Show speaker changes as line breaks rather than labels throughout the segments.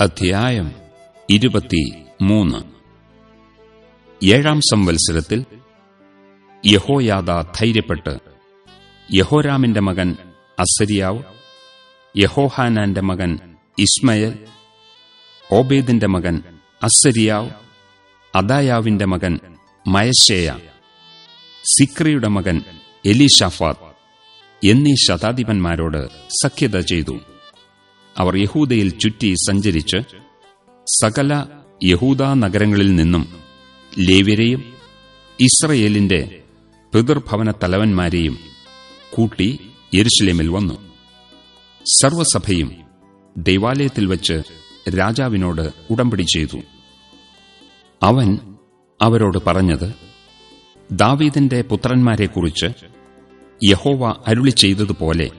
അധ്യായം ഇരുപത്തി മൂന്ന് ഏഴാം സംവത്സരത്തിൽ യഹോയാദ ധൈര്യപ്പെട്ട് യഹോരാമിന്റെ മകൻ അസരിയാവ് യഹോഹാനാന്റെ മകൻ ഇസ്മയൽ ഓബേദിന്റെ മകൻ അസരിയാവ് അദായാവിന്റെ മകൻ മയശേയ സിക്രിയുടെ മകൻ എലീഷാഫാത്ത് എന്നീ ശതാധിപന്മാരോട് സഖ്യത ചെയ്തു. അവർ യഹൂദയിൽ ചുറ്റി സഞ്ചരിച്ച് സകല യഹൂദാ നഗരങ്ങളിൽ നിന്നും ലേവ്യരെയും ഇസ്രയേലിന്റെ പിതൃഭവന തലവന്മാരെയും കൂട്ടി യെരുഷലേമിൽ വന്നു. സർവസഭയും ദൈവാലയത്തിൽ വച്ച് രാജാവിനോട് ഉടമ്പടി ചെയ്തു. അവൻ അവരോട് പറഞ്ഞത് ദാവീദിന്റെ പുത്രന്മാരെക്കുറിച്ച് യഹോവ അരുളി ചെയ്തതുപോലെ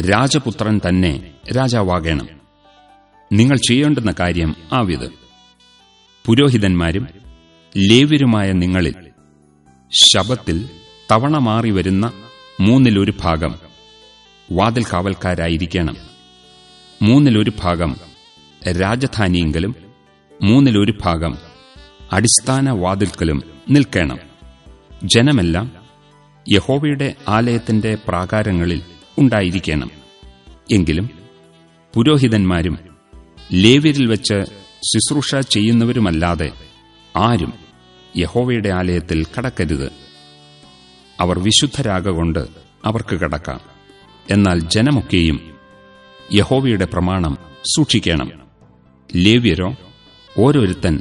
രാജപുത്രൻ തന്നെ രാജാവാകേണം. നിങ്ങൾ ചെയ്യേണ്ടുന്ന കാര്യം ആവിത്. പുരോഹിതന്മാരും ലേവ്യരുമായ നിങ്ങളിൽ ശബത്തിൽ തവണ മാറി വരുന്ന മൂന്നിലൊരു ഭാഗം വാതിൽ കാവൽക്കാരായിരിക്കണം മൂന്നിലൊരു ഭാഗം രാജധാനിയെങ്കിലും മൂന്നിലൊരു ഭാഗം അടിസ്ഥാന വാതിൽക്കലും നിൽക്കണം. ജനമെല്ലാം യഹോവയുടെ ആലയത്തിന്റെ പ്രാകാരങ്ങളിൽ ഉണ്ടായിരിക്കണം. എങ്കിലും പുരോഹിതന്മാരും ലേവ്യരിൽ വെച്ച് ശുശ്രൂഷ ചെയ്യുന്നവരുമല്ലാതെ ആരും യഹോവയുടെ ആലയത്തിൽ കടക്കരുത്. അവർ വിശുദ്ധരാകൊണ്ട് അവർക്ക് കടക്കാം. എന്നാൽ ജനമൊക്കെയും യഹോവയുടെ പ്രമാണം സൂക്ഷിക്കണം. ലേവ്യരോ ഓരോരുത്തൻ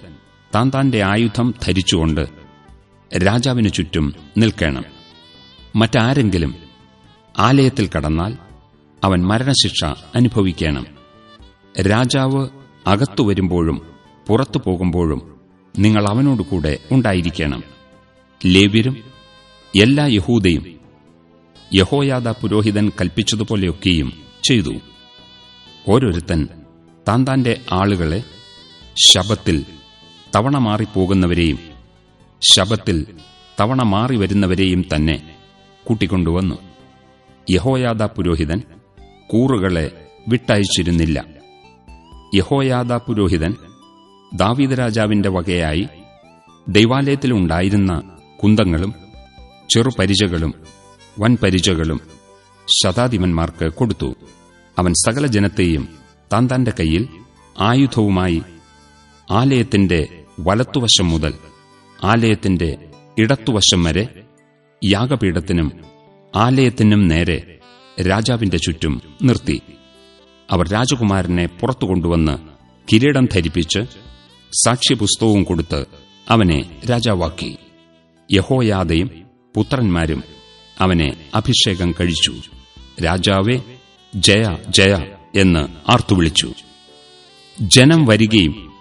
താൻ താന്റെ ആയുധം ധരിച്ചുകൊണ്ട് രാജാവിനു ചുറ്റും നിൽക്കണം. മറ്റാരെങ്കിലും ആലയത്തിൽ കടന്നാൽ അവൻ മരണശിക്ഷ അനുഭവിക്കണം. രാജാവ് അകത്തു വരുമ്പോഴും പുറത്തു പോകുമ്പോഴും നിങ്ങൾ അവനോടുകൂടെ ഉണ്ടായിരിക്കണം. ലേവ്യരും എല്ലാ യഹൂദയും യഹോയാദ പുരോഹിതൻ കൽപ്പിച്ചതുപോലെയൊക്കെയും ചെയ്തു. ഓരോരുത്തൻ താൻ താന്റെ ആളുകളെ ശബത്തിൽ തവണ മാറിപ്പോകുന്നവരെയും ശബത്തിൽ തവണ മാറി വരുന്നവരെയും തന്നെ കൂട്ടിക്കൊണ്ടുവന്നു. യഹോയാദ പുരോഹിതൻ കൂറുകളെ വിട്ടയച്ചിരുന്നില്ല. യഹോയാദ പുരോഹിതൻ ദാവീദ് രാജാവിന്റെ വകയായി ദൈവാലയത്തിലുണ്ടായിരുന്ന കുന്തങ്ങളും ചെറുപരിചകളും വൻപരിചകളും ശതാധിപന്മാർക്ക് കൊടുത്തു. അവൻ സകല ജനത്തെയും താൻ തന്റെ കയ്യിൽ ആയുധവുമായി ആലയത്തിന്റെ വലത്തുവശം മുതൽ ആലയത്തിന്റെ ഇടത്തുവശം വരെ യാഗപീഠത്തിനും ആലയത്തിനും നേരെ രാജാവിന്റെ ചുറ്റും നിർത്തി. അവർ രാജകുമാരനെ പുറത്തു കൊണ്ടുവന്ന് കിരീടം ധരിപ്പിച്ച് സാക്ഷ്യപുസ്തകവും കൊടുത്ത് അവനെ രാജാവാക്കി. യഹോയാദയും പുത്രന്മാരും അവനെ അഭിഷേകം കഴിച്ചു. രാജാവെ ജയ ജയ എന്ന് ആർത്തുവിളിച്ചു ജനം വരികയും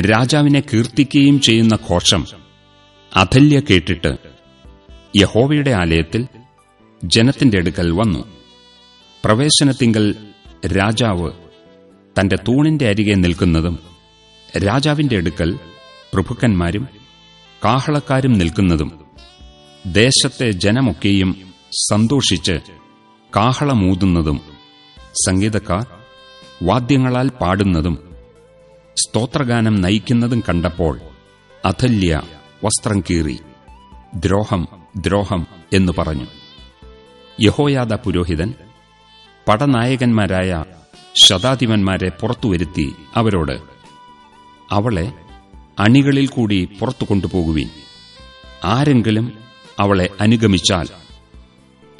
രാജാവിനെ കീർത്തിക്കുകയും ചെയ്യുന്ന ഘോഷം അഥല്യ കേട്ടിട്ട് യഹോവയുടെ ആലയത്തിൽ ജനത്തിന്റെ അടുക്കൽ വന്നു. പ്രവേശനത്തിങ്കൽ രാജാവ് തന്റെ തൂണിന്റെ അരികെ നിൽക്കുന്നതും രാജാവിന്റെ അടുക്കൽ പ്രഭുക്കന്മാരും കാഹളക്കാരും നിൽക്കുന്നതും ദേശത്തെ ജനമൊക്കെയും സന്തോഷിച്ച് കാഹളമൂതുന്നതും സംഗീതക്കാർ വാദ്യങ്ങളാൽ പാടുന്നതും സ്തോത്രഗാനം നയിക്കുന്നതും കണ്ടപ്പോൾ അഥല്യ വസ്ത്രം കീറി ദ്രോഹം ദ്രോഹം എന്നു പറഞ്ഞു. യഹോയാദ പുരോഹിതൻ പടനായകന്മാരായ ശതാധിപന്മാരെ പുറത്തുവരുത്തി അവരോട് അവളെ അണികളിൽ കൂടി പുറത്തു കൊണ്ടുപോകുവിൻ. ആരെങ്കിലും അവളെ അനുഗമിച്ചാൽ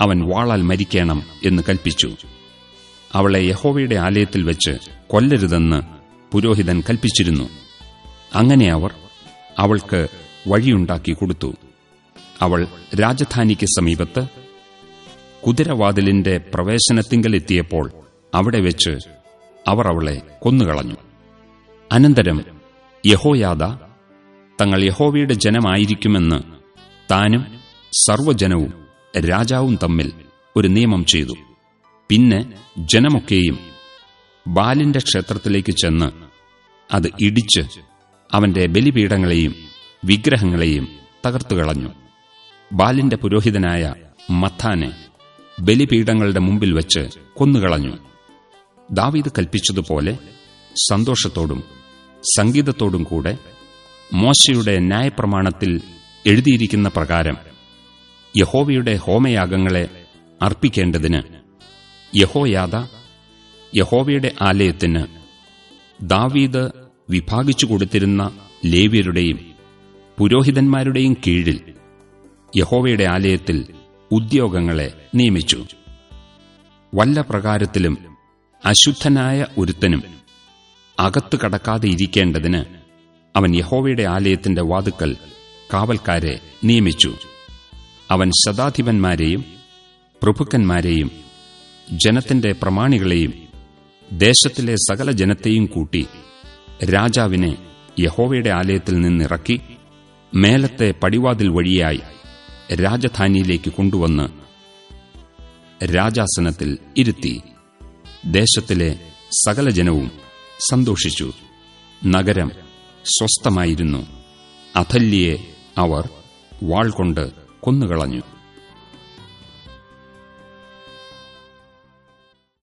അവൻ വാളാൽ മരിക്കണം എന്ന് കൽപ്പിച്ചു. അവളെ യഹോവയുടെ ആലയത്തിൽ വെച്ച് കൊല്ലരുതെന്ന് പുരോഹിതൻ കൽപ്പിച്ചിരുന്നു. അങ്ങനെ അവർ അവൾക്ക് വഴിയുണ്ടാക്കി കൊടുത്തു. അവൾ രാജധാനിക്ക് സമീപത്ത് കുതിരവാതിലിന്റെ പ്രവേശനത്തിങ്കൽ എത്തിയപ്പോൾ അവിടെ വെച്ച് അവർ അവളെ കൊന്നുകളഞ്ഞു. അനന്തരം യഹോയാദ തങ്ങൾ യഹോവയുടെ ജനമായിരിക്കുമെന്ന് താനും സർവജനവും രാജാവും തമ്മിൽ ഒരു നിയമം ചെയ്തു. പിന്നെ ജനമൊക്കെയും ബാലിന്റെ ക്ഷേത്രത്തിലേക്ക് ചെന്ന് അത് ഇടിച്ച് അവന്റെ ബലിപീഠങ്ങളെയും വിഗ്രഹങ്ങളെയും തകർത്തുകളഞ്ഞു. ബാലിന്റെ പുരോഹിതനായ മത്താനെ ബലിപീഠങ്ങളുടെ മുമ്പിൽ വെച്ച് കൊന്നുകളഞ്ഞു. ദാവീദ് കൽപ്പിച്ചതുപോലെ സന്തോഷത്തോടും സംഗീതത്തോടും കൂടെ മോശയുടെ ന്യായപ്രമാണത്തിൽ എഴുതിയിരിക്കുന്ന പ്രകാരം യഹോവയുടെ ഹോമയാഗങ്ങളെ അർപ്പിക്കേണ്ടതിന് യഹോയാദ യഹോവയുടെ ആലയത്തിന് ദാവീദ് വിഭാഗിച്ചു കൊടുത്തിരുന്ന ലേവ്യരുടെയും പുരോഹിതന്മാരുടെയും കീഴിൽ യഹോവയുടെ ആലയത്തിൽ ഉദ്യോഗങ്ങളെ നിയമിച്ചു. വല്ല പ്രകാരത്തിലും അശുദ്ധനായ ഒരുത്തനും അകത്തു കടക്കാതെ ഇരിക്കേണ്ടതിന് അവൻ യഹോവയുടെ ആലയത്തിന്റെ വാതുക്കൽ കാവൽക്കാരെ നിയമിച്ചു. അവൻ ശതാധിപന്മാരെയും പ്രഭുക്കന്മാരെയും ജനത്തിന്റെ പ്രമാണികളെയും ദേശത്തിലെ സകല ജനത്തെയും കൂട്ടി രാജാവിനെ യഹോവയുടെ ആലയത്തിൽ നിന്നിറക്കി മേലത്തെ പടിവാതിൽ വഴിയായി രാജധാനിയിലേക്ക് കൊണ്ടുവന്ന് രാജാസനത്തിൽ ഇരുത്തി ദേശത്തിലെ സകല ജനവും സന്തോഷിച്ചു. നഗരം സ്വസ്ഥമായിരുന്നു. അഥല്യയെ അവർ വാൾ കൊണ്ട് കൊന്നുകളഞ്ഞു.